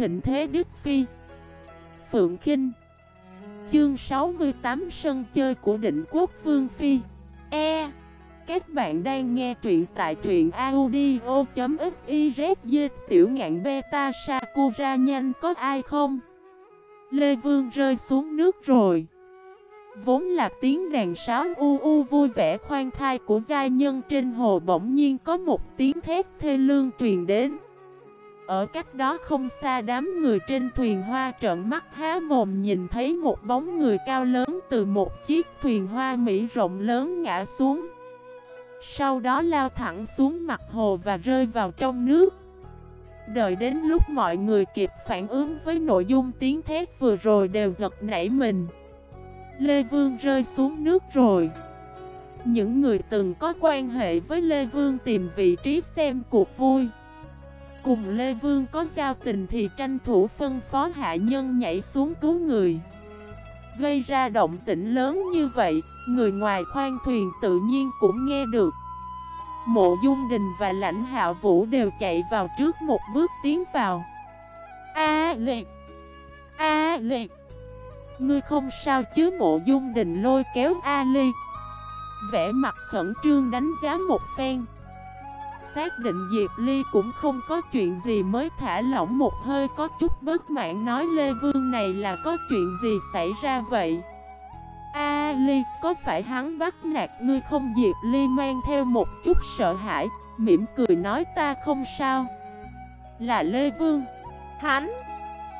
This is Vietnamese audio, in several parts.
thịnh thế Đức Phi. Phượng Kinh. Chương 68 Sân chơi của định quốc Vương Phi. E. Các bạn đang nghe truyện tại truyện audio.xyz Tiểu ngạn beta Sakura nhanh có ai không? Lê Vương rơi xuống nước rồi. Vốn là tiếng đàn sáo u u vui vẻ khoan thai của gia nhân trên hồ bỗng nhiên có một tiếng thét thê lương truyền đến ở cách đó không xa đám người trên thuyền hoa trợn mắt há mồm nhìn thấy một bóng người cao lớn từ một chiếc thuyền hoa Mỹ rộng lớn ngã xuống. Sau đó lao thẳng xuống mặt hồ và rơi vào trong nước. Đợi đến lúc mọi người kịp phản ứng với nội dung tiếng thét vừa rồi đều giật nảy mình. Lê Vương rơi xuống nước rồi. Những người từng có quan hệ với Lê Vương tìm vị trí xem cuộc vui. Cùng Lê Vương có giao tình thì tranh thủ phân phó hạ nhân nhảy xuống cứu người. Gây ra động tĩnh lớn như vậy, Người ngoài khoang thuyền tự nhiên cũng nghe được. Mộ Dung Đình và lãnh hạ vũ đều chạy vào trước một bước tiến vào. A liệt! A liệt! Ngươi không sao chứ? Mộ Dung Đình lôi kéo A liệt. Vẽ mặt khẩn trương đánh giá một phen xác định Diệp Ly cũng không có chuyện gì mới thả lỏng một hơi, có chút bất mãn nói Lê Vương này là có chuyện gì xảy ra vậy? A Ly, có phải hắn bắt nạt ngươi không? Diệp Ly mang theo một chút sợ hãi, mỉm cười nói ta không sao. Là Lê Vương. Hắn?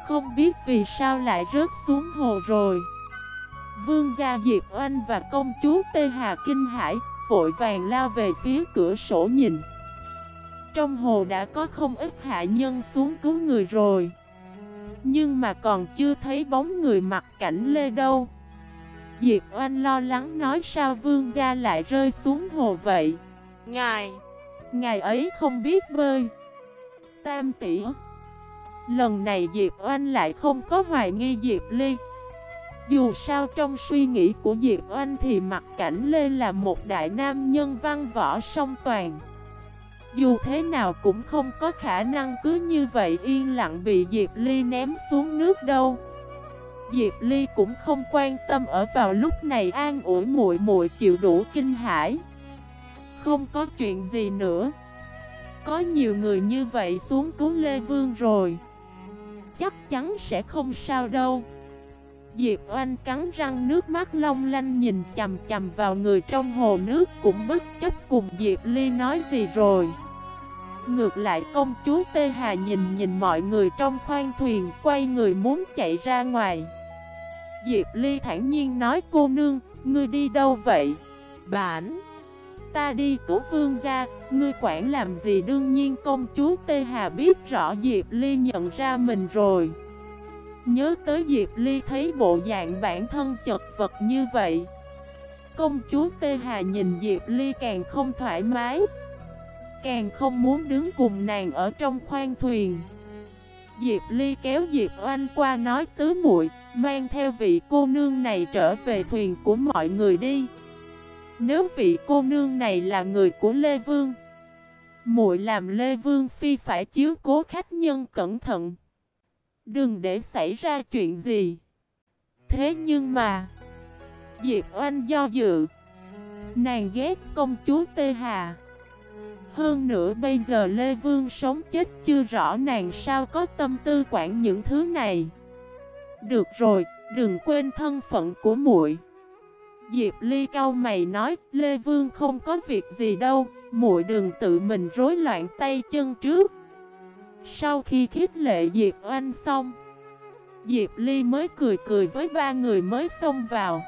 Không biết vì sao lại rớt xuống hồ rồi. Vương gia Diệp Oanh và công chúa Tê Hà Kinh Hải Vội vàng lao về phía cửa sổ nhìn trong hồ đã có không ít hạ nhân xuống cứu người rồi. Nhưng mà còn chưa thấy bóng người mặc cảnh lê đâu. Diệp Oanh lo lắng nói sao vương gia lại rơi xuống hồ vậy? Ngài Ngài ấy không biết bơi. Tam tỷ Lần này Diệp Oanh lại không có hoài nghi Diệp Ly. Dù sao trong suy nghĩ của Diệp Oanh thì mặt cảnh Lê là một đại nam nhân văn võ song toàn dù thế nào cũng không có khả năng cứ như vậy yên lặng bị Diệp Ly ném xuống nước đâu. Diệp Ly cũng không quan tâm ở vào lúc này an ủi muội muội chịu đủ kinh hãi. Không có chuyện gì nữa. Có nhiều người như vậy xuống cứu Lê Vương rồi. Chắc chắn sẽ không sao đâu. Diệp Oanh cắn răng nước mắt long lanh nhìn chầm chầm vào người trong hồ nước cũng bất chấp cùng Diệp Ly nói gì rồi. Ngược lại công chúa Tê Hà nhìn nhìn mọi người trong khoang thuyền quay người muốn chạy ra ngoài. Diệp Ly thản nhiên nói cô nương, ngươi đi đâu vậy? Bản Ta đi cứu vương gia, ngươi quản làm gì? Đương nhiên công chúa Tê Hà biết rõ Diệp Ly nhận ra mình rồi. Nhớ tới Diệp Ly thấy bộ dạng bản thân chật vật như vậy. Công chúa Tê Hà nhìn Diệp Ly càng không thoải mái, Càng không muốn đứng cùng nàng ở trong khoang thuyền. Diệp Ly kéo Diệp Oanh qua nói, tứ muội, Mang theo vị cô nương này trở về thuyền của mọi người đi. Nếu vị cô nương này là người của Lê Vương, muội làm Lê Vương Phi phải chiếu cố khách nhân cẩn thận. Đừng để xảy ra chuyện gì Thế nhưng mà Diệp Oanh do dự Nàng ghét công chúa Tê Hà Hơn nữa bây giờ Lê Vương sống chết chưa rõ nàng sao có tâm tư quản những thứ này Được rồi, đừng quên thân phận của muội. Diệp Ly cau mày nói, Lê Vương không có việc gì đâu, muội đừng tự mình rối loạn tay chân trước. Sau khi khích lệ Diệp Oanh xong, Diệp Ly mới cười cười với ba người mới xông vào.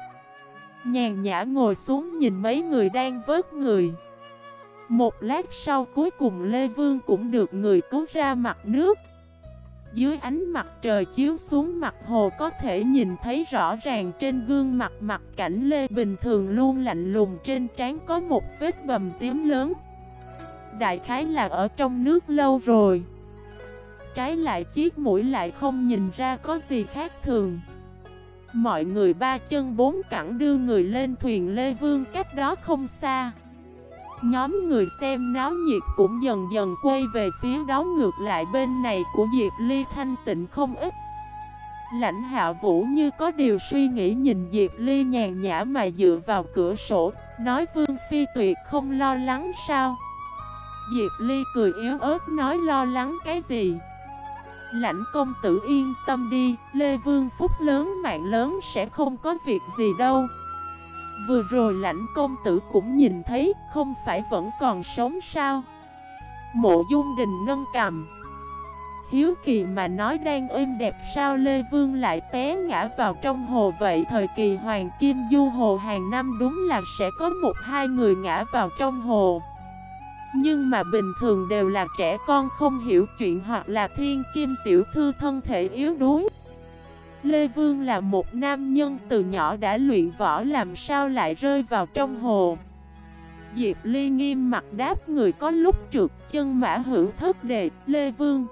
Nhàn nhã ngồi xuống nhìn mấy người đang vớt người. Một lát sau cuối cùng Lê Vương cũng được người cứu ra mặt nước. Dưới ánh mặt trời chiếu xuống mặt hồ có thể nhìn thấy rõ ràng trên gương mặt mặt cảnh Lê bình thường luôn lạnh lùng trên trán có một vết bầm tím lớn. Đại khái là ở trong nước lâu rồi. Trái lại chiếc mũi lại không nhìn ra có gì khác thường. Mọi người ba chân bốn cẳng đưa người lên thuyền Lê Vương cách đó không xa. Nhóm người xem náo nhiệt cũng dần dần quay về phía đó ngược lại bên này của Diệp Ly thanh tịnh không ít. Lãnh hạ vũ như có điều suy nghĩ nhìn Diệp Ly nhàn nhã mà dựa vào cửa sổ, Nói Vương Phi tuyệt không lo lắng sao? Diệp Ly cười yếu ớt nói lo lắng cái gì? Lãnh công tử yên tâm đi, Lê Vương Phúc lớn mạng lớn sẽ không có việc gì đâu. Vừa rồi lãnh công tử cũng nhìn thấy, Không phải vẫn còn sống sao? Mộ dung đình nâng cầm. Hiếu kỳ mà nói đang êm đẹp sao Lê Vương lại té ngã vào trong hồ vậy? Thời kỳ Hoàng Kim Du Hồ hàng năm đúng là sẽ có một hai người ngã vào trong hồ. Nhưng mà bình thường đều là trẻ con không hiểu chuyện hoặc là thiên kim tiểu thư thân thể yếu đuối. Lê Vương là một nam nhân từ nhỏ đã luyện võ làm sao lại rơi vào trong hồ. Diệp Ly nghiêm mặt đáp người có lúc trượt chân mã hữu thất đề, Lê Vương.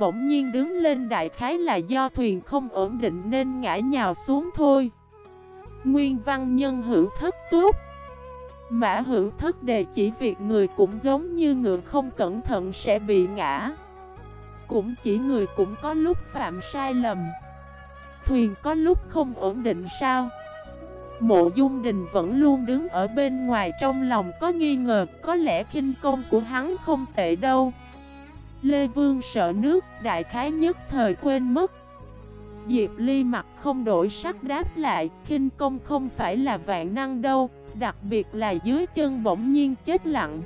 Bỗng nhiên đứng lên đại khái là do thuyền không ổn định nên ngã nhào xuống thôi. Nguyên văn nhân hữu thất tốt Mã hữu thất đề chỉ việc người cũng giống như ngựa không cẩn thận sẽ bị ngã. Cũng chỉ người cũng có lúc phạm sai lầm. Thuyền có lúc không ổn định sao? Mộ Dung Đình vẫn luôn đứng ở bên ngoài trong lòng có nghi ngờ Có lẽ khinh công của hắn không tệ đâu. Lê Vương sợ nước, đại khái nhất thời quên mất. Diệp Ly mặt không đổi sắc đáp lại, kinh công không phải là vạn năng đâu, đặc biệt là dưới chân bỗng nhiên chết lặng.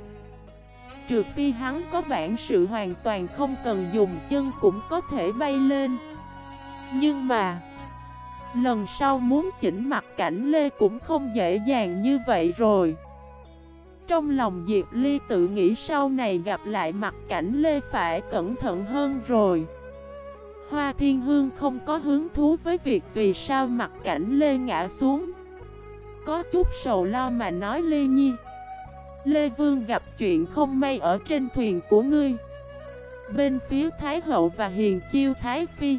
Trừ phi hắn có bản sự hoàn toàn không cần dùng chân cũng có thể bay lên. Nhưng mà, lần sau muốn chỉnh mặt cảnh Lê cũng không dễ dàng như vậy rồi. Trong lòng Diệp Ly tự nghĩ sau này gặp lại mặt cảnh Lê phải cẩn thận hơn rồi Hoa Thiên Hương không có hứng thú với việc vì sao mặt cảnh Lê ngã xuống có chút sầu lo mà nói Lê Nhi Lê Vương gặp chuyện không may ở trên thuyền của ngươi Bên phía Thái Hậu và Hiền Chiêu Thái Phi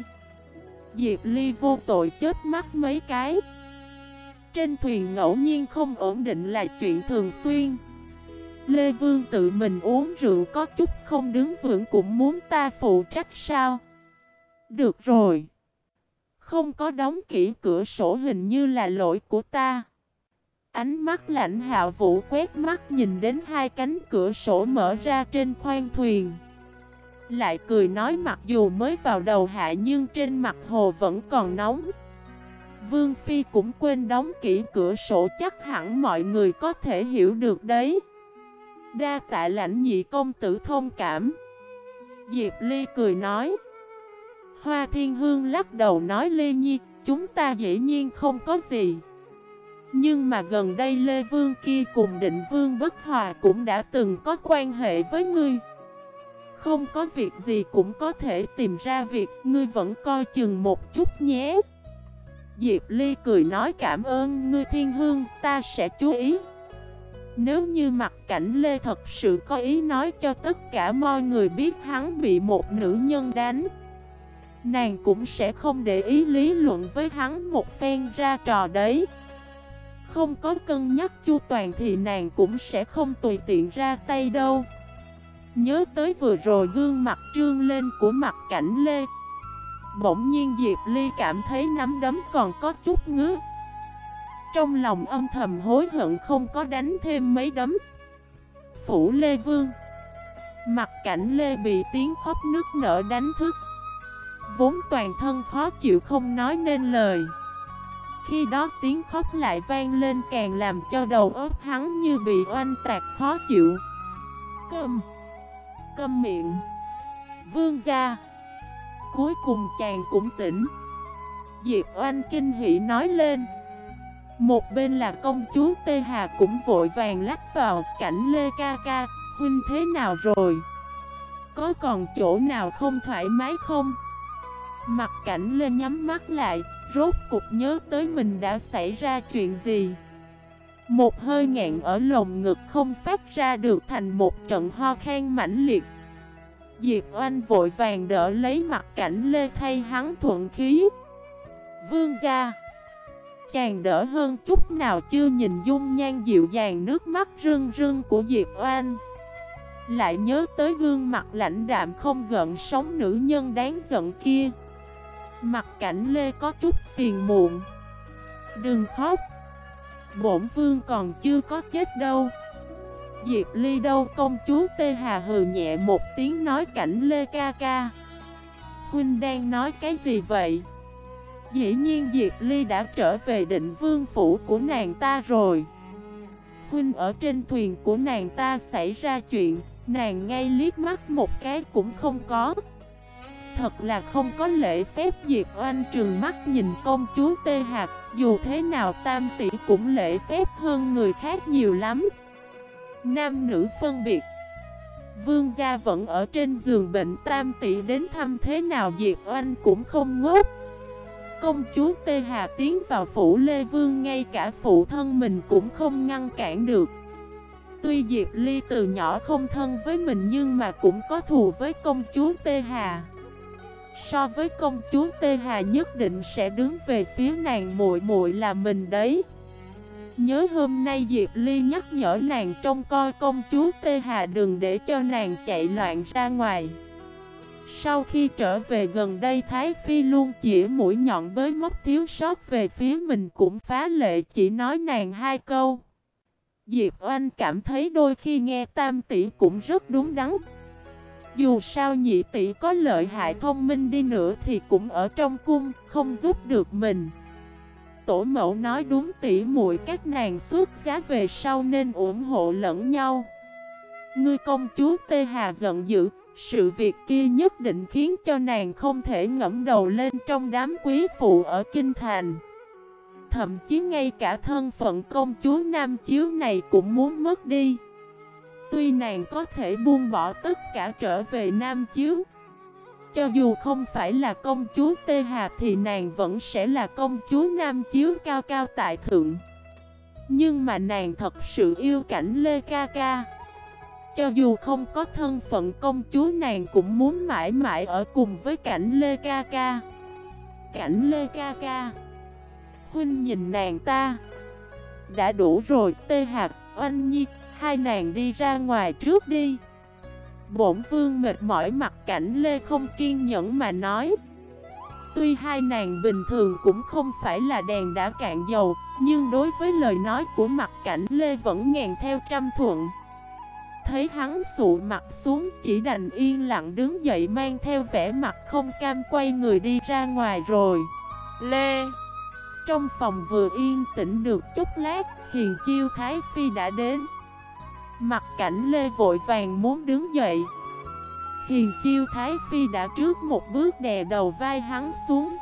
Diệp Ly vô tội chết mắt mấy cái Trên thuyền ngẫu nhiên không ổn định là chuyện thường xuyên Lê Vương tự mình uống rượu có chút không đứng vững cũng muốn ta phụ trách sao? Được rồi. Không có đóng kỹ cửa sổ hình như là lỗi của ta. Ánh mắt lạnh hạo vũ quét mắt nhìn đến hai cánh cửa sổ mở ra trên khoang thuyền. Lại cười nói mặc dù mới vào đầu hạ nhưng trên mặt hồ vẫn còn nóng. Vương Phi cũng quên đóng kỹ cửa sổ chắc hẳn mọi người có thể hiểu được đấy. Đa tạ lãnh nhị công tử thông cảm Diệp Ly cười nói Hoa Thiên Hương lắc đầu nói Ly Nhi, Chúng ta dĩ nhiên không có gì nhưng mà gần đây Lê Vương kia cùng định Vương Bất Hòa cũng đã từng có quan hệ với ngươi. Không có việc gì cũng có thể tìm ra việc, Ngươi vẫn coi chừng một chút nhé. Diệp Ly cười nói cảm ơn, ngươi Thiên Hương, Ta sẽ chú ý. Nếu như mặt cảnh Lê thật sự có ý nói cho tất cả mọi người biết hắn bị một nữ nhân đánh, Nàng cũng sẽ không để ý lý luận với hắn một phen ra trò đấy. Không có cân nhắc chu toàn thì nàng cũng sẽ không tùy tiện ra tay đâu. Nhớ tới vừa rồi gương mặt trương lên của mặt cảnh Lê. Bỗng nhiên Diệp Ly cảm thấy nắm đấm còn có chút ngứa. Trong lòng âm thầm hối hận không có đánh thêm mấy đấm. Phủ Lê Vương. Mặt cảnh Lê bị tiếng khóc nước nở đánh thức. Vốn toàn thân khó chịu không nói nên lời. Khi đó tiếng khóc lại vang lên càng làm cho đầu óc hắn như bị oanh tạc khó chịu. Câm Câm miệng. Vương ra, Cuối cùng chàng cũng tỉnh. Diệp oanh kinh hỉ nói lên. Một bên là công chúa Tê Hà cũng vội vàng lách vào cảnh Lê Ca Ca, huynh thế nào rồi? Có còn chỗ nào không thoải mái không? Mặt cảnh Lê nhắm mắt lại, rốt cục nhớ tới mình đã xảy ra chuyện gì? Một hơi ngạn ở lồng ngực không phát ra được thành một trận ho khan mãnh liệt. Diệp Oanh vội vàng đỡ lấy mặt cảnh Lê thay hắn thuận khí. Vương gia. Chàng đỡ hơn chút nào chưa nhìn dung nhan dịu dàng nước mắt rưng rưng của Diệp Oanh. Lại nhớ tới gương mặt lạnh đạm không gợn sóng nữ nhân đáng giận kia. Mặt cảnh Lê có chút phiền muộn. Đừng khóc. Bổn vương còn chưa có chết đâu. Diệp Ly đâu, công chúa Tê Hà hừ nhẹ một tiếng nói cảnh Lê ca ca. Huynh đang nói cái gì vậy? Dĩ nhiên Diệp Ly đã trở về định vương phủ của nàng ta rồi. Huynh ở trên thuyền của nàng ta xảy ra chuyện, Nàng ngay liếc mắt một cái cũng không có. Thật là không có lễ phép Diệp Oanh trừng mắt nhìn công chúa Tê Hạc, Dù thế nào tam tỷ cũng lễ phép hơn người khác nhiều lắm. Nam nữ phân biệt. Vương gia vẫn ở trên giường bệnh, tam tỷ đến thăm thế nào Diệp Oanh cũng không ngốc. Công chúa Tê Hà tiến vào phủ Lê Vương, ngay cả phụ thân mình cũng không ngăn cản được. Tuy Diệp Ly từ nhỏ không thân với mình, nhưng mà cũng có thù với công chúa Tê Hà. So với công chúa Tê Hà nhất định sẽ đứng về phía nàng muội muội là mình đấy. Nhớ hôm nay Diệp Ly nhắc nhở nàng trông coi công chúa Tê Hà đừng để cho nàng chạy loạn ra ngoài. Sau khi trở về gần đây Thái Phi luôn chỉ mũi nhọn bới móc thiếu sót về phía mình cũng phá lệ chỉ nói nàng hai câu. Diệp Oanh cảm thấy đôi khi nghe tam tỷ cũng rất đúng đắn. Dù sao nhị tỷ có lợi hại thông minh đi nữa thì cũng ở trong cung, không giúp được mình. Tổ mẫu nói đúng tỉ muội các nàng xuất giá về sau nên ủng hộ lẫn nhau. Ngươi công chúa Tê Hà giận dữ Sự việc kia nhất định khiến cho nàng không thể ngẫm đầu lên trong đám quý phụ ở Kinh Thành. Thậm chí ngay cả thân phận công chúa Nam Chiếu này cũng muốn mất đi. Tuy nàng có thể buông bỏ tất cả trở về Nam Chiếu cho dù không phải là công chúa Tê Hà thì nàng vẫn sẽ là công chúa Nam Chiếu cao cao tại thượng. Nhưng mà nàng thật sự yêu cảnh Lê Ca Ca. Cho dù không có thân phận công chúa nàng cũng muốn mãi mãi ở cùng với cảnh Lê Ca Ca. Cảnh Lê Ca Ca Huynh nhìn nàng ta. Đã đủ rồi Tê Hạt, Oanh Nhi. Hai nàng đi ra ngoài trước đi. Bổn vương mệt mỏi mặt cảnh Lê không kiên nhẫn mà nói. Tuy hai nàng bình thường cũng không phải là đèn đã cạn dầu, Nhưng đối với lời nói của mặt cảnh Lê vẫn ngàn theo trăm thuận. Thấy hắn sụ mặt xuống, chỉ đành yên lặng đứng dậy mang theo vẻ mặt không cam quay người đi ra ngoài rồi. Lê! Trong phòng vừa yên tĩnh được chút lát, Hiền chiêu Thái Phi đã đến. Mặt cảnh Lê vội vàng muốn đứng dậy. Hiền chiêu Thái Phi đã trước một bước đè đầu vai hắn xuống.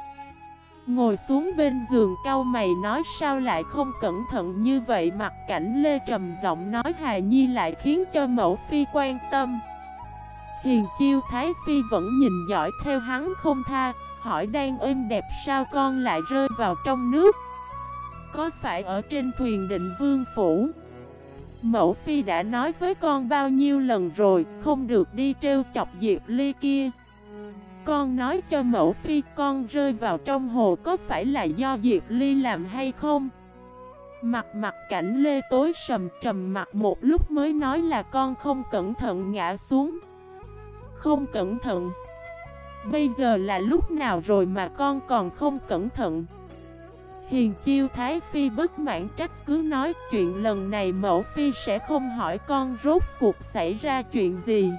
Ngồi xuống bên giường cau mày nói sao lại không cẩn thận như vậy? Mặt cảnh Lê trầm giọng nói Hà Nhi lại khiến cho mẫu phi quan tâm. Hiền chiêu Thái Phi vẫn nhìn giỏi theo hắn không tha, Hỏi đang êm đẹp sao con lại rơi vào trong nước? Có phải ở trên thuyền định vương phủ? Mẫu phi đã nói với con bao nhiêu lần rồi, Không được đi trêu chọc Diệp Ly kia. Con nói cho mẫu phi, con rơi vào trong hồ Có phải là do Diệp Ly làm hay không? Mặt mặt cảnh Lê tối sầm trầm mặt một lúc mới nói là con không cẩn thận ngã xuống. Không cẩn thận. Bây giờ là lúc nào rồi mà con còn không cẩn thận? Hiền chiêu Thái Phi bất mãn trách cứ nói chuyện lần này mẫu phi sẽ không hỏi con rốt cuộc xảy ra chuyện gì.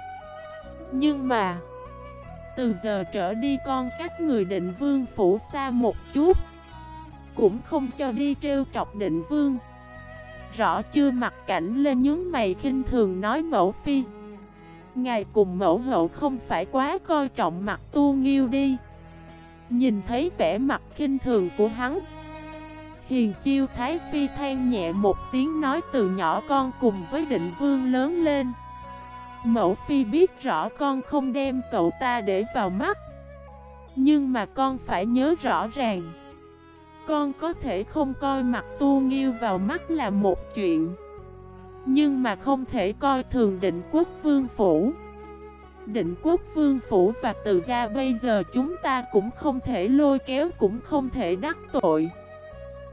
Nhưng mà, Từ giờ trở đi con cách người định vương phủ xa một chút, Cũng không cho đi trêu trọc định vương. Rõ chưa mặt cảnh lên nhướng mày khinh thường nói mẫu phi, Ngài cùng mẫu hậu không phải quá coi trọng mặt tu nghiêu đi. Nhìn thấy vẻ mặt khinh thường của hắn Hiền chiêu Thái Phi than nhẹ một tiếng nói từ nhỏ con cùng với định vương lớn lên. Mẫu Phi biết rõ con không đem cậu ta để vào mắt, Nhưng mà con phải nhớ rõ ràng, Con có thể không coi mặt tu nghiêu vào mắt là một chuyện, Nhưng mà không thể coi thường định quốc vương phủ. Định quốc vương phủ và từ gia bây giờ chúng ta cũng không thể lôi kéo, cũng không thể đắc tội.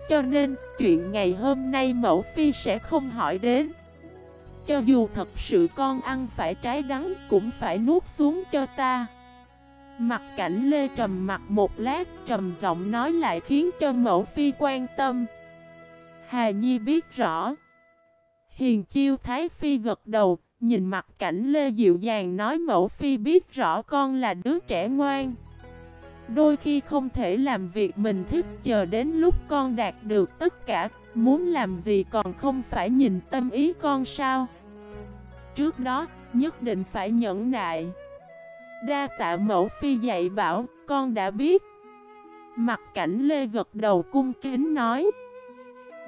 Cho nên, chuyện ngày hôm nay mẫu phi sẽ không hỏi đến. Cho dù thật sự con ăn phải trái đắng cũng phải nuốt xuống cho ta. Mặt cảnh Lê trầm mặt một lát trầm giọng nói lại khiến cho mẫu phi quan tâm. Hà Nhi biết rõ. Hiền chiêu Thái Phi gật đầu Nhìn mặt cảnh Lê dịu dàng nói mẫu Phi biết rõ con là đứa trẻ ngoan. Đôi khi không thể làm việc mình thích, chờ đến lúc con đạt được tất cả, Muốn làm gì còn không phải nhìn tâm ý con sao. Trước đó, nhất định phải nhẫn nại. Đa tạ mẫu phi dạy bảo, con đã biết. Mặt cảnh Lê gật đầu cung kính nói.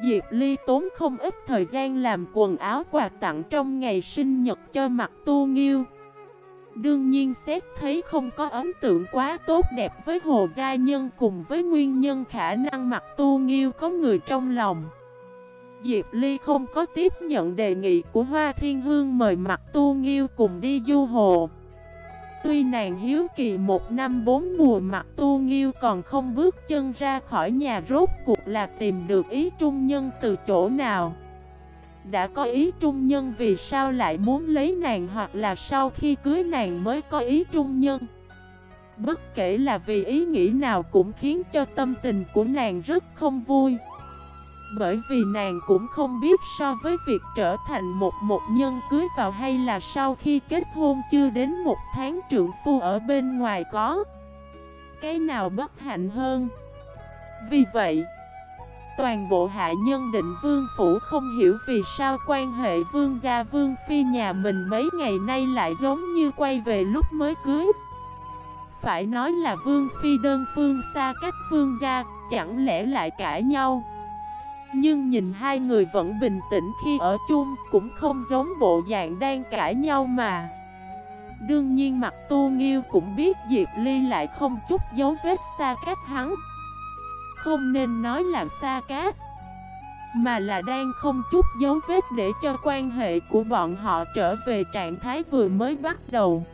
Diệp Ly tốn không ít thời gian làm quần áo quà tặng trong ngày sinh nhật cho mặt tu nghiêu. Đương nhiên xét thấy không có ấn tượng quá tốt đẹp với Hồ Gia Nhân cùng với nguyên nhân khả năng mặt tu nghiêu có người trong lòng. Diệp Ly không có tiếp nhận đề nghị của Hoa Thiên Hương mời mặt tu nghiêu cùng đi du hồ. Tuy nàng hiếu kỳ một năm bốn mùa, mặt tu nghiêu còn không bước chân ra khỏi nhà rốt cuộc là tìm được ý trung nhân từ chỗ nào. Đã có ý trung nhân vì sao lại muốn lấy nàng hoặc là sau khi cưới nàng mới có ý trung nhân? Bất kể là vì ý nghĩ nào cũng khiến cho tâm tình của nàng rất không vui. Bởi vì nàng cũng không biết so với việc trở thành một một nhân cưới vào hay là sau khi kết hôn chưa đến một tháng trưởng phu ở bên ngoài có Cái nào bất hạnh hơn? Vì vậy Toàn bộ hạ nhân định vương phủ không hiểu vì sao quan hệ vương gia vương phi nhà mình mấy ngày nay lại giống như quay về lúc mới cưới. Phải nói là vương phi đơn phương xa cách vương gia, Chẳng lẽ lại cãi nhau? Nhưng nhìn hai người vẫn bình tĩnh khi ở chung Cũng không giống bộ dạng đang cãi nhau mà. Đương nhiên mặt tu nghiêu cũng biết Diệp Ly lại không chút dấu vết xa cách hắn. Không nên nói là xa cách, Mà là đang không chút dấu vết để cho quan hệ của bọn họ trở về trạng thái vừa mới bắt đầu.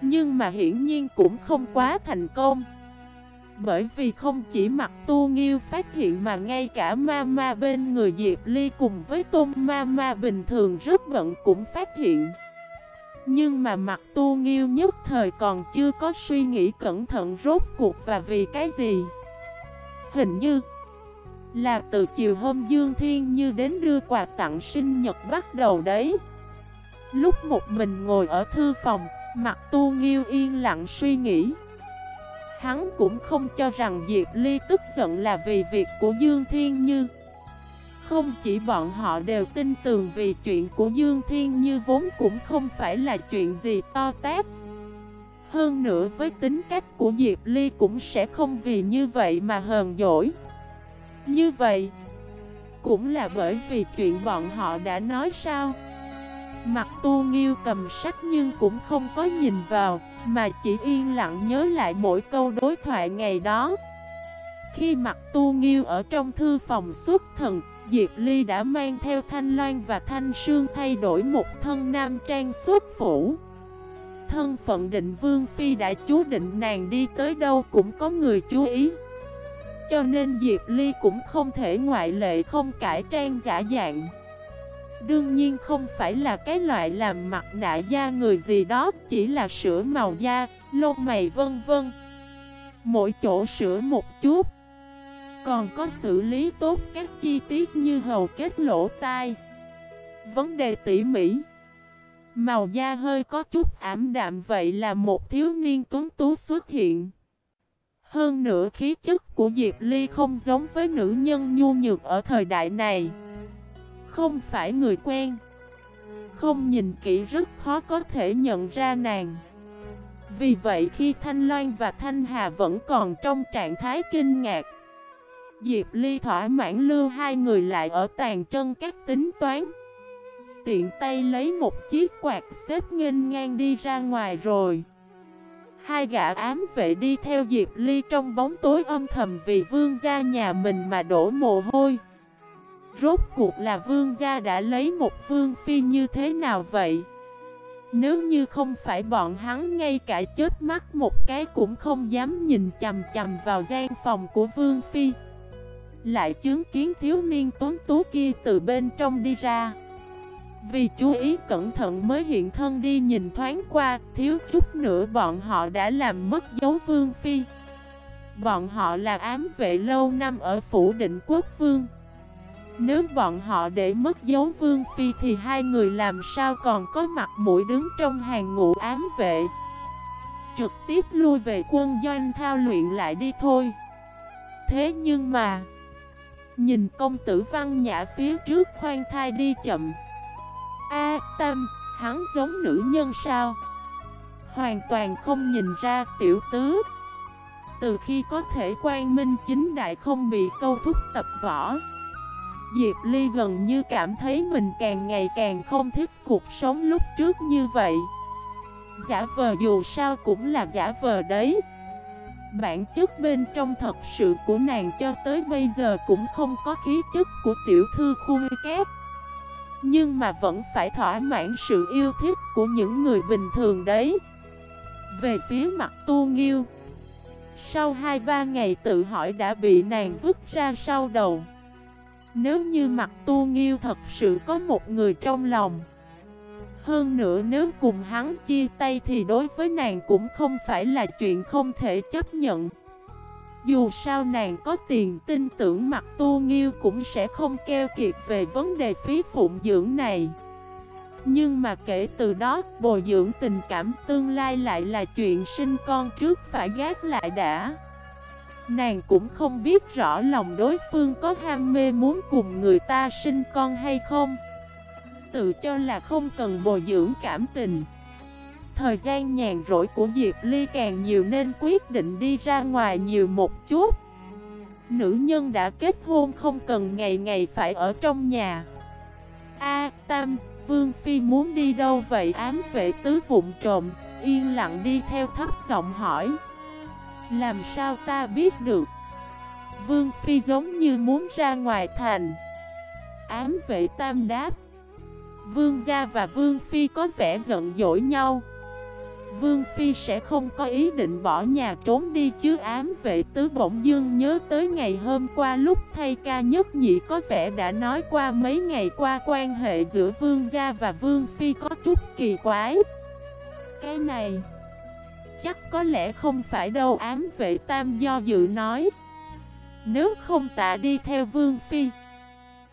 Nhưng mà hiển nhiên cũng không quá thành công, bởi vì không chỉ mặt tu nghiêu phát hiện mà ngay cả ma ma bên người Diệp Ly cùng với tôn ma ma bình thường rất bận cũng phát hiện. Nhưng mà mặt tu nghiêu nhất thời còn chưa có suy nghĩ cẩn thận rốt cuộc và vì cái gì. Hình như là từ chiều hôm Dương Thiên Như đến đưa quà tặng sinh nhật bắt đầu đấy. Lúc một mình ngồi ở thư phòng, Mặt tu nghiêu yên lặng suy nghĩ. Hắn cũng không cho rằng Diệp Ly tức giận là vì việc của Dương Thiên Như. Không chỉ bọn họ đều tin tưởng vì chuyện của Dương Thiên Như vốn cũng không phải là chuyện gì to tát. Hơn nữa với tính cách của Diệp Ly cũng sẽ không vì như vậy mà hờn dỗi. Như vậy, Cũng là bởi vì chuyện bọn họ đã nói sao? Mặt tu nghiêu cầm sách nhưng cũng không có nhìn vào, Mà chỉ yên lặng nhớ lại mỗi câu đối thoại ngày đó. Khi mặt tu nghiêu ở trong thư phòng xuất thần, Diệp Ly đã mang theo Thanh Loan và Thanh Sương thay đổi một thân nam trang xuất phủ. Thân phận định Vương Phi đã chú định nàng đi tới đâu cũng có người chú ý. Cho nên Diệp Ly cũng không thể ngoại lệ không cải trang giả dạng. Đương nhiên không phải là cái loại làm mặt nạ da người gì đó Chỉ là sửa màu da, lông mày vân vân. Mỗi chỗ sửa một chút. Còn có xử lý tốt các chi tiết như hầu kết lỗ tai. Vấn đề tỉ mỉ. Màu da hơi có chút ảm đạm vậy là một thiếu niên tuấn tú xuất hiện. Hơn nữa khí chất của Diệp Ly không giống với nữ nhân nhu nhược ở thời đại này. Không phải người quen. Không nhìn kỹ rất khó có thể nhận ra nàng. Vì vậy khi Thanh Loan và Thanh Hà vẫn còn trong trạng thái kinh ngạc, Diệp Ly thỏa mãn lưu hai người lại ở tàn trân các tính toán. Tiện tay lấy một chiếc quạt xếp nghênh ngang đi ra ngoài rồi. Hai gã ám vệ đi theo Diệp Ly trong bóng tối âm thầm vì vương gia nhà mình mà đổ mồ hôi. Rốt cuộc là vương gia đã lấy một vương phi như thế nào vậy? Nếu như không phải bọn hắn ngay cả chết mắt một cái cũng không dám nhìn chầm chầm vào gian phòng của vương phi. Lại chứng kiến thiếu niên tuấn tú kia từ bên trong đi ra. Vì chú ý cẩn thận mới hiện thân đi nhìn thoáng qua, Thiếu chút nữa bọn họ đã làm mất dấu vương phi. Bọn họ là ám vệ lâu năm ở phủ định quốc vương. Nếu bọn họ để mất dấu vương phi Thì hai người làm sao còn có mặt mũi đứng trong hàng ngũ ám vệ? Trực tiếp lui về quân doanh thao luyện lại đi thôi. Thế nhưng mà, Nhìn công tử văn nhã phía trước khoan thai đi chậm. A tâm, hắn giống nữ nhân sao? Hoàn toàn không nhìn ra tiểu tứ. Từ khi có thể quan minh chính đại không bị câu thúc tập võ. Diệp Ly gần như cảm thấy mình càng ngày càng không thích cuộc sống lúc trước như vậy. Giả vờ dù sao cũng là giả vờ đấy. Bản chất bên trong thật sự của nàng cho tới bây giờ cũng không có khí chất của tiểu thư khuôn kép nhưng mà vẫn phải thỏa mãn sự yêu thích của những người bình thường đấy. Về phía mặt tu nghiêu, Sau 2-3 ngày tự hỏi đã bị nàng vứt ra sau đầu. Nếu như mặt tu nghiêu thật sự có một người trong lòng, hơn nữa nếu cùng hắn chia tay thì đối với nàng cũng không phải là chuyện không thể chấp nhận. Dù sao nàng có tiền tin tưởng mặt tu nghiêu cũng sẽ không keo kiệt về vấn đề phí phụng dưỡng này. Nhưng mà kể từ đó, bồi dưỡng tình cảm tương lai lại là chuyện sinh con trước phải gác lại đã. Nàng cũng không biết rõ lòng đối phương có ham mê muốn cùng người ta sinh con hay không. Tự cho là không cần bồi dưỡng cảm tình. Thời gian nhàn rỗi của Diệp Ly càng nhiều nên quyết định đi ra ngoài nhiều một chút. Nữ nhân đã kết hôn không cần ngày ngày phải ở trong nhà. A Tam, Vương Phi muốn đi đâu vậy? Ám vệ tứ vụn trộm Yên lặng đi theo thấp giọng hỏi. Làm sao ta biết được? Vương Phi giống như muốn ra ngoài thành. Ám vệ tam đáp. Vương gia và Vương Phi có vẻ giận dỗi nhau. Vương Phi sẽ không có ý định bỏ nhà trốn đi chứ ám vệ tứ bỗng dương nhớ tới ngày hôm qua lúc thay ca nhất nhị có vẻ đã nói qua mấy ngày qua quan hệ giữa Vương gia và Vương Phi có chút kỳ quái. Cái này, chắc có lẽ không phải đâu, ám vệ tam do dự nói. Nếu không tạ đi theo Vương Phi,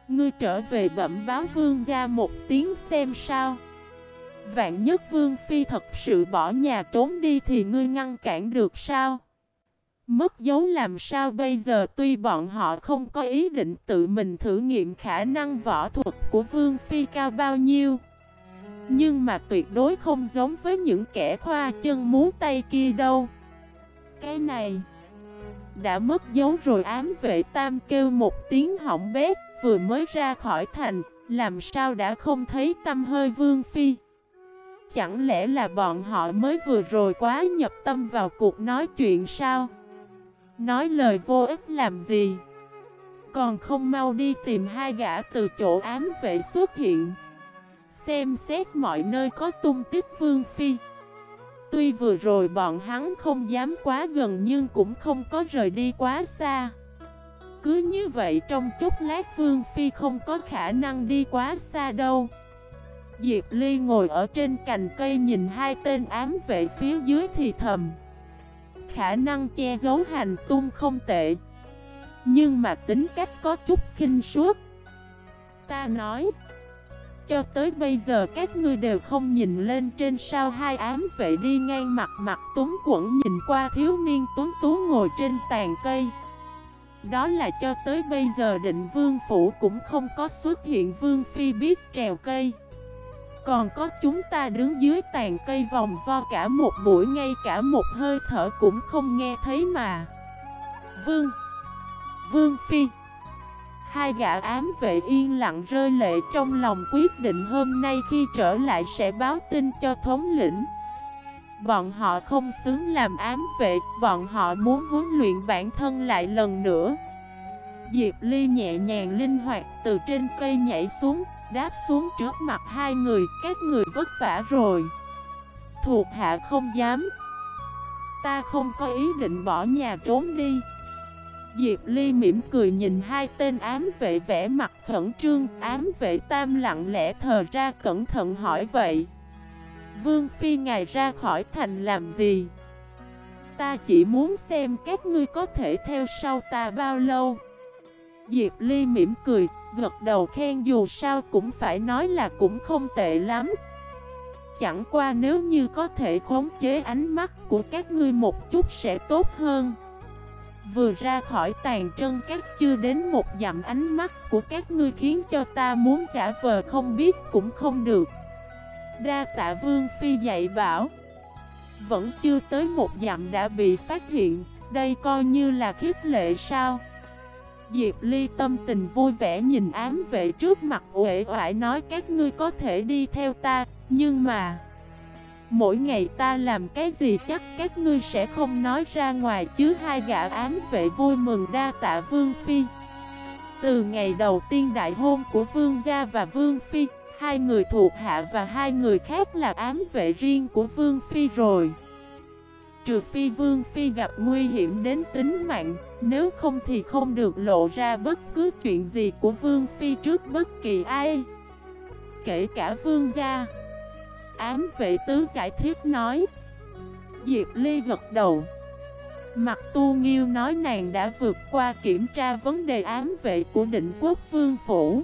Ngươi trở về bẩm báo vương gia một tiếng xem sao. Vạn nhất vương phi thật sự bỏ nhà trốn đi thì ngươi ngăn cản được sao? Mất dấu làm sao bây giờ? Tuy bọn họ không có ý định tự mình thử nghiệm khả năng võ thuật của vương phi cao bao nhiêu Nhưng mà tuyệt đối không giống với những kẻ khoa chân muốn tay kia đâu. Cái này Đã mất dấu rồi ám vệ tam kêu một tiếng hỏng bét vừa mới ra khỏi thành, làm sao đã không thấy tâm hơi Vương Phi? Chẳng lẽ là bọn họ mới vừa rồi quá nhập tâm vào cuộc nói chuyện sao? Nói lời vô ích làm gì? Còn không mau đi tìm hai gã từ chỗ ám vệ xuất hiện Xem xét mọi nơi có tung tích Vương Phi Tuy vừa rồi bọn hắn không dám quá gần nhưng cũng không có rời đi quá xa cứ như vậy trong chút lát Vương Phi không có khả năng đi quá xa đâu Diệp Ly ngồi ở trên cành cây nhìn hai tên ám vệ phía dưới thì thầm. Khả năng che giấu hành tung không tệ, Nhưng mà tính cách có chút khinh suốt Ta nói, Cho tới bây giờ các ngươi đều không nhìn lên trên sao hai ám vệ đi ngang mặt mặt túng quẩn nhìn qua thiếu niên túng tú ngồi trên tàn cây. Đó là cho tới bây giờ định vương phủ cũng không có xuất hiện vương phi biết trèo cây. Còn có chúng ta đứng dưới tàn cây vòng vo cả một buổi ngay cả một hơi thở cũng không nghe thấy mà. Vương Vương phi. Hai gã ám vệ yên lặng rơi lệ trong lòng quyết định hôm nay khi trở lại sẽ báo tin cho thống lĩnh. Bọn họ không xứng làm ám vệ, bọn họ muốn huấn luyện bản thân lại lần nữa. Diệp Ly nhẹ nhàng linh hoạt từ trên cây nhảy xuống, đáp xuống trước mặt hai người, các người vất vả rồi. Thuộc hạ không dám. Ta không có ý định bỏ nhà trốn đi. Diệp Ly mỉm cười nhìn hai tên ám vệ vẽ mặt khẩn trương Ám vệ tam lặng lẽ thờ ra cẩn thận hỏi vậy Vương Phi ngài ra khỏi thành làm gì? Ta chỉ muốn xem các ngươi có thể theo sau ta bao lâu Diệp Ly mỉm cười, gật đầu khen dù sao cũng phải nói là cũng không tệ lắm. Chẳng qua nếu như có thể khống chế ánh mắt của các ngươi một chút sẽ tốt hơn. Vừa ra khỏi tàn trân các chưa đến một dặm ánh mắt của các ngươi khiến cho ta muốn giả vờ không biết cũng không được. Đa tạ vương phi dạy bảo. Vẫn chưa tới một dặm đã bị phát hiện, Đây coi như là khiếp lệ sao? Diệp Ly tâm tình vui vẻ nhìn ám vệ trước mặt uể oải nói, các ngươi có thể đi theo ta, Nhưng mà Mỗi ngày ta làm cái gì chắc các ngươi sẽ không nói ra ngoài chứ? Hai gã ám vệ vui mừng đa tạ Vương Phi. Từ ngày đầu tiên đại hôn của Vương Gia và Vương Phi, Hai người thuộc hạ và hai người khác là ám vệ riêng của Vương Phi rồi. Trừ Phi Vương Phi gặp nguy hiểm đến tính mạng nếu không thì không được lộ ra bất cứ chuyện gì của Vương Phi trước bất kỳ ai. Kể cả Vương Gia. Ám vệ tứ giải thích nói. Diệp Ly gật đầu. Mặt tu nghiêu nói nàng đã vượt qua kiểm tra vấn đề ám vệ của định quốc vương phủ.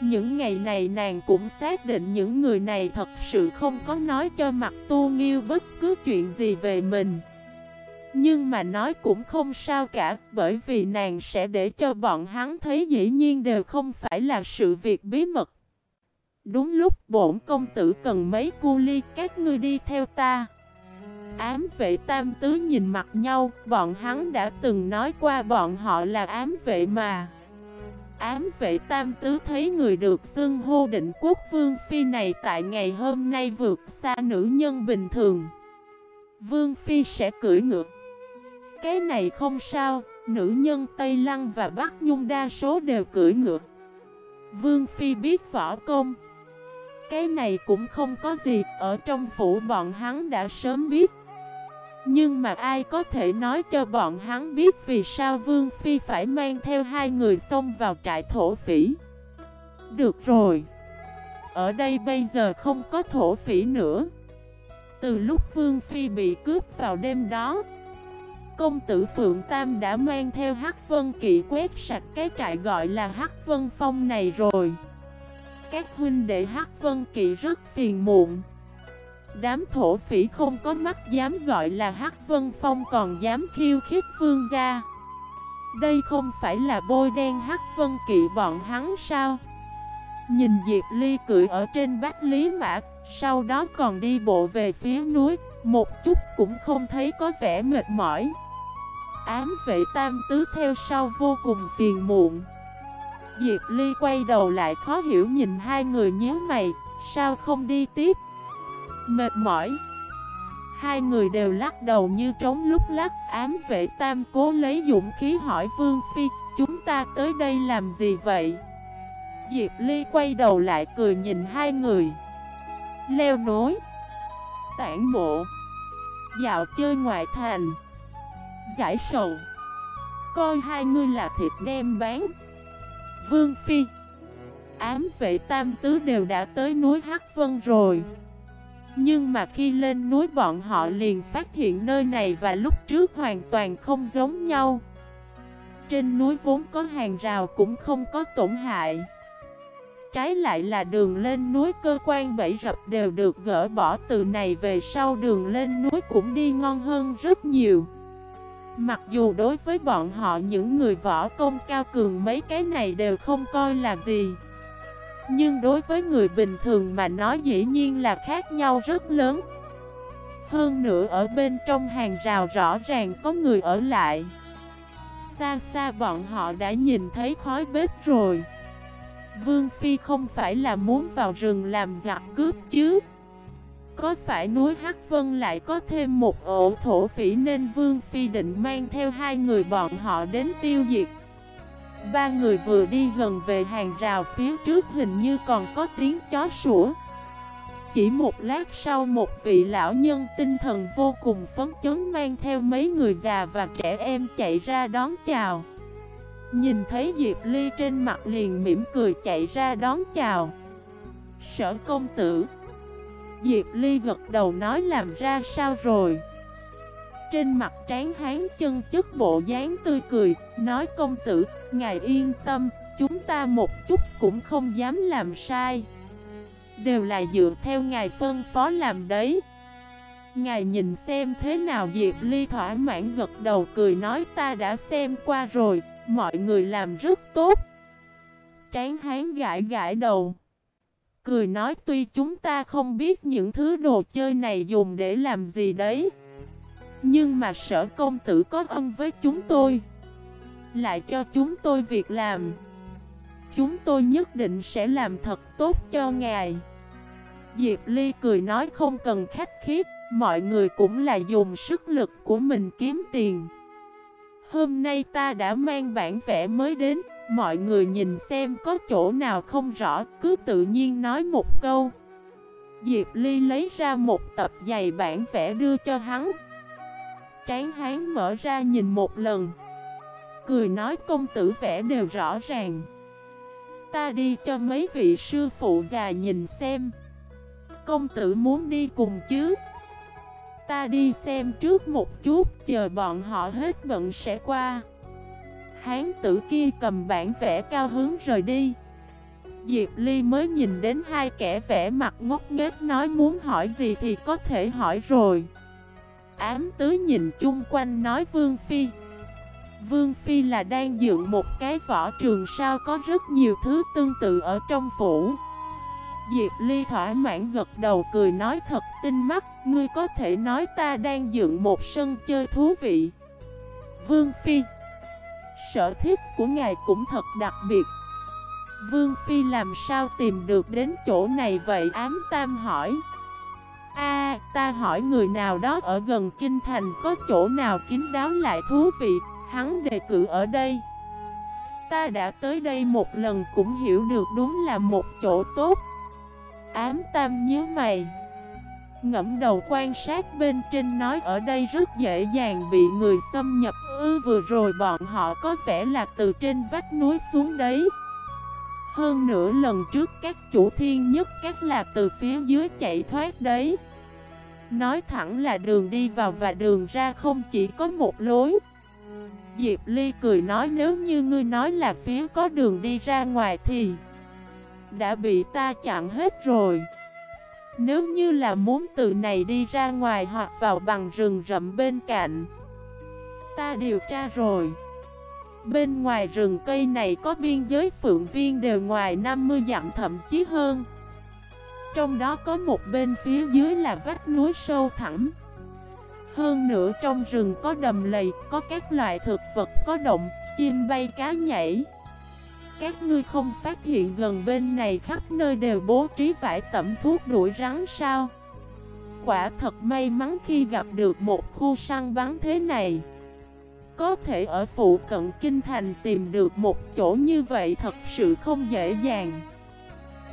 Những ngày này nàng cũng xác định những người này thật sự không có nói cho mặt tu nghiêu bất cứ chuyện gì về mình. Nhưng mà nói cũng không sao cả, Bởi vì nàng sẽ để cho bọn hắn thấy dĩ nhiên đều không phải là sự việc bí mật. Đúng lúc bổn công tử cần mấy cu ly, các ngươi đi theo ta. Ám vệ tam tứ nhìn mặt nhau, Bọn hắn đã từng nói qua bọn họ là ám vệ mà. Ám vệ tam tứ thấy người được xưng hô định quốc vương phi này Tại ngày hôm nay vượt xa nữ nhân bình thường. Vương phi sẽ cưỡi ngược cái này không sao Nữ nhân Tây Lăng và Bắc Nhung đa số đều cưỡi ngựa Vương phi biết võ công cái này cũng không có gì, ở trong phủ bọn hắn đã sớm biết. Nhưng mà ai có thể nói cho bọn hắn biết vì sao Vương Phi phải mang theo hai người xông vào trại thổ phỉ. Được rồi. Ở đây bây giờ không có thổ phỉ nữa. Từ lúc Vương Phi bị cướp vào đêm đó, công tử Phượng Tam đã mang theo Hắc Vân Kỵ quét sạch cái trại gọi là Hắc Vân Phong này rồi các huynh đệ Hắc Vân Kỵ rất phiền muộn. Đám thổ phỉ không có mắt dám gọi là Hắc Vân Phong còn dám khiêu khích vương gia. Đây không phải là bôi đen Hắc Vân Kỵ bọn hắn sao? Nhìn Diệp Ly cưỡi ở trên bách lý mã, sau đó còn đi bộ về phía núi, một chút cũng không thấy có vẻ mệt mỏi. Ám vệ tam tứ theo sau vô cùng phiền muộn. Diệp Ly quay đầu lại khó hiểu nhìn hai người nhíu mày, sao không đi tiếp? Mệt mỏi. Hai người đều lắc đầu như trống lúc lắc, ám vệ tam cố lấy dũng khí hỏi Vương Phi, chúng ta tới đây làm gì vậy? Diệp Ly quay đầu lại cười nhìn hai người. Leo nối. Tản bộ. Dạo chơi ngoại thành. Giải sầu. Coi hai người là thịt đem bán. Vương Phi. Ám vệ tam tứ đều đã tới núi Hắc Vân rồi. Nhưng mà khi lên núi bọn họ liền phát hiện nơi này và lúc trước hoàn toàn không giống nhau. Trên núi vốn có hàng rào cũng không có tổn hại. Trái lại là đường lên núi cơ quan bẫy rập đều được gỡ bỏ từ này về sau đường lên núi cũng đi ngon hơn rất nhiều. Mặc dù đối với bọn họ những người võ công cao cường mấy cái này đều không coi là gì, Nhưng đối với người bình thường mà nói dĩ nhiên là khác nhau rất lớn. Hơn nữa ở bên trong hàng rào rõ ràng có người ở lại. Xa xa bọn họ đã nhìn thấy khói bếp rồi. Vương Phi không phải là muốn vào rừng làm giặc cướp chứ? Có phải núi Hắc Vân lại có thêm một ổ thổ phỉ nên Vương Phi định mang theo hai người bọn họ đến tiêu diệt? Ba người vừa đi gần về hàng rào phía trước hình như còn có tiếng chó sủa. Chỉ một lát sau một vị lão nhân tinh thần vô cùng phấn chấn mang theo mấy người già và trẻ em chạy ra đón chào. Nhìn thấy Diệp Ly trên mặt liền mỉm cười chạy ra đón chào. Sở công tử Diệp Ly gật đầu nói làm ra sao rồi. Trên mặt trán hán chân chất bộ dáng tươi cười Nói công tử, ngài yên tâm Chúng ta một chút cũng không dám làm sai. Đều là dựa theo ngài phân phó làm đấy. Ngài nhìn xem thế nào Diệp Ly thỏa mãn gật đầu cười nói ta đã xem qua rồi Mọi người làm rất tốt. Tráng hán gãi gãi đầu. Cười nói tuy chúng ta không biết những thứ đồ chơi này dùng để làm gì đấy, Nhưng mà sở công tử có ân với chúng tôi. Lại cho chúng tôi việc làm. Chúng tôi nhất định sẽ làm thật tốt cho ngài. Diệp Ly cười nói không cần khách khiếp Mọi người cũng là dùng sức lực của mình kiếm tiền. Hôm nay ta đã mang bản vẽ mới đến Mọi người nhìn xem có chỗ nào không rõ, Cứ tự nhiên nói một câu. Diệp Ly lấy ra một tập dày bản vẽ đưa cho hắn. Tráng hán mở ra nhìn một lần. Cười nói công tử vẽ đều rõ ràng. Ta đi cho mấy vị sư phụ già nhìn xem. Công tử muốn đi cùng chứ? Ta đi xem trước một chút, Chờ bọn họ hết bận sẽ qua. Hán tử kia cầm bản vẽ cao hướng rời đi. Diệp Ly mới nhìn đến hai kẻ vẽ mặt ngốc nghếch nói muốn hỏi gì thì có thể hỏi rồi. Ám tứ nhìn chung quanh nói Vương Phi. Vương Phi là đang dựng một cái võ trường sao có rất nhiều thứ tương tự ở trong phủ. Diệp Ly thỏa mãn gật đầu cười nói thật tinh mắt, Ngươi có thể nói ta đang dựng một sân chơi thú vị. Vương Phi Sở thích của ngài cũng thật đặc biệt. Vương Phi làm sao tìm được đến chỗ này vậy ám tam hỏi. A, ta hỏi người nào đó ở gần Kinh Thành có chỗ nào kín đáo lại thú vị Hắn đề cử ở đây. Ta đã tới đây một lần cũng hiểu được đúng là một chỗ tốt. Ám tam nhớ mày. Ngẫm đầu quan sát bên trên nói ở đây rất dễ dàng bị người xâm nhập. Ư vừa rồi bọn họ có vẻ là từ trên vách núi xuống đấy. Hơn nửa lần trước các chủ thiên nhất các là từ phía dưới chạy thoát đấy. Nói thẳng là đường đi vào và đường ra không chỉ có một lối. Diệp Ly cười nói nếu như ngươi nói là phía có đường đi ra ngoài thì Đã bị ta chặn hết rồi. Nếu như là muốn từ này đi ra ngoài hoặc vào bằng rừng rậm bên cạnh Ta điều tra rồi. Bên ngoài rừng cây này có biên giới phượng viên đều ngoài 50 dặm thậm chí hơn. Trong đó có một bên phía dưới là vách núi sâu thẳm. Hơn nữa trong rừng có đầm lầy, có các loại thực vật có động, chim bay cá nhảy. Các ngươi không phát hiện gần bên này khắp nơi đều bố trí vải tẩm thuốc đuổi rắn sao? Quả thật may mắn khi gặp được một khu săn bắn thế này. Có thể ở phụ cận kinh thành tìm được một chỗ như vậy thật sự không dễ dàng.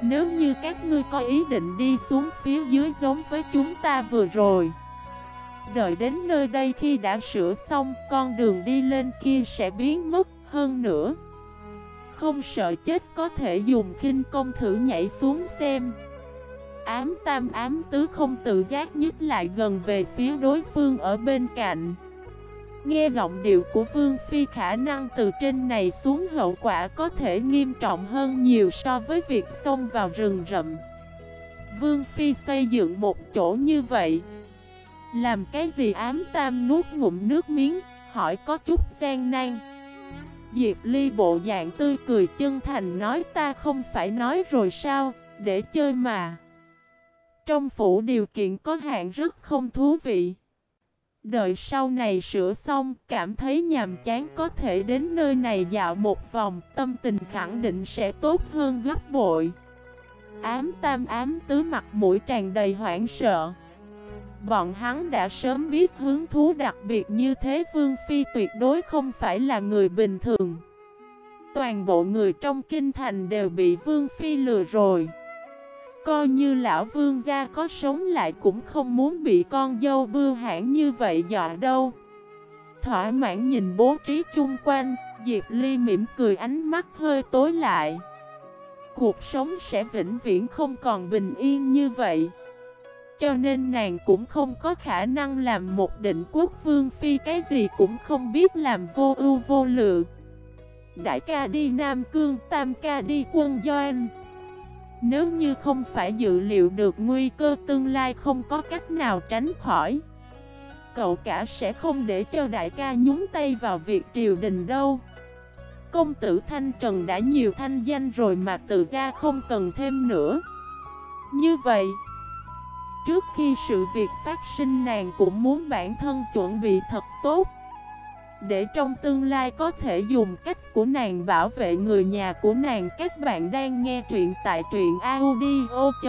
Nếu như các ngươi có ý định đi xuống phía dưới giống với chúng ta vừa rồi, Đợi đến nơi đây khi đã sửa xong, Con đường đi lên kia sẽ biến mất hơn nữa không sợ chết có thể dùng khinh công thử nhảy xuống xem. Ám tam ám tứ không tự giác nhất lại gần về phía đối phương ở bên cạnh. Nghe giọng điệu của Vương Phi khả năng từ trên này xuống hậu quả có thể nghiêm trọng hơn nhiều so với việc xông vào rừng rậm. Vương Phi xây dựng một chỗ như vậy làm cái gì ám tam nuốt ngụm nước miếng, hỏi có chút gian nan. Diệp Ly bộ dạng tươi cười chân thành nói ta không phải nói rồi sao, để chơi mà. Trong phủ điều kiện có hạn rất không thú vị. Đợi sau này sửa xong, cảm thấy nhàm chán có thể đến nơi này dạo một vòng, tâm tình khẳng định sẽ tốt hơn gấp bội. Ám tam ám tứ mặt mũi tràn đầy hoảng sợ. Bọn hắn đã sớm biết hướng thú đặc biệt như thế Vương Phi tuyệt đối không phải là người bình thường. Toàn bộ người trong kinh thành đều bị Vương Phi lừa rồi. Coi như lão vương gia có sống lại cũng không muốn bị con dâu bưu hãn như vậy dọa đâu. Thỏa mãn nhìn bố trí chung quanh, Diệp Ly mỉm cười ánh mắt hơi tối lại. Cuộc sống sẽ vĩnh viễn không còn bình yên như vậy. Cho nên nàng cũng không có khả năng làm một định quốc vương phi cái gì cũng không biết làm vô ưu vô lự. Đại ca đi Nam Cương, Tam ca đi quân Doan. Nếu như không phải dự liệu được nguy cơ tương lai không có cách nào tránh khỏi Cậu cả sẽ không để cho đại ca nhúng tay vào việc triều đình đâu. Công tử Thanh Trần đã nhiều thanh danh rồi mà tự ra không cần thêm nữa. Như vậy Trước khi sự việc phát sinh nàng cũng muốn bản thân chuẩn bị thật tốt. Để trong tương lai có thể dùng cách của nàng bảo vệ người nhà của nàng, Các bạn đang nghe truyện tại truyện audio.fif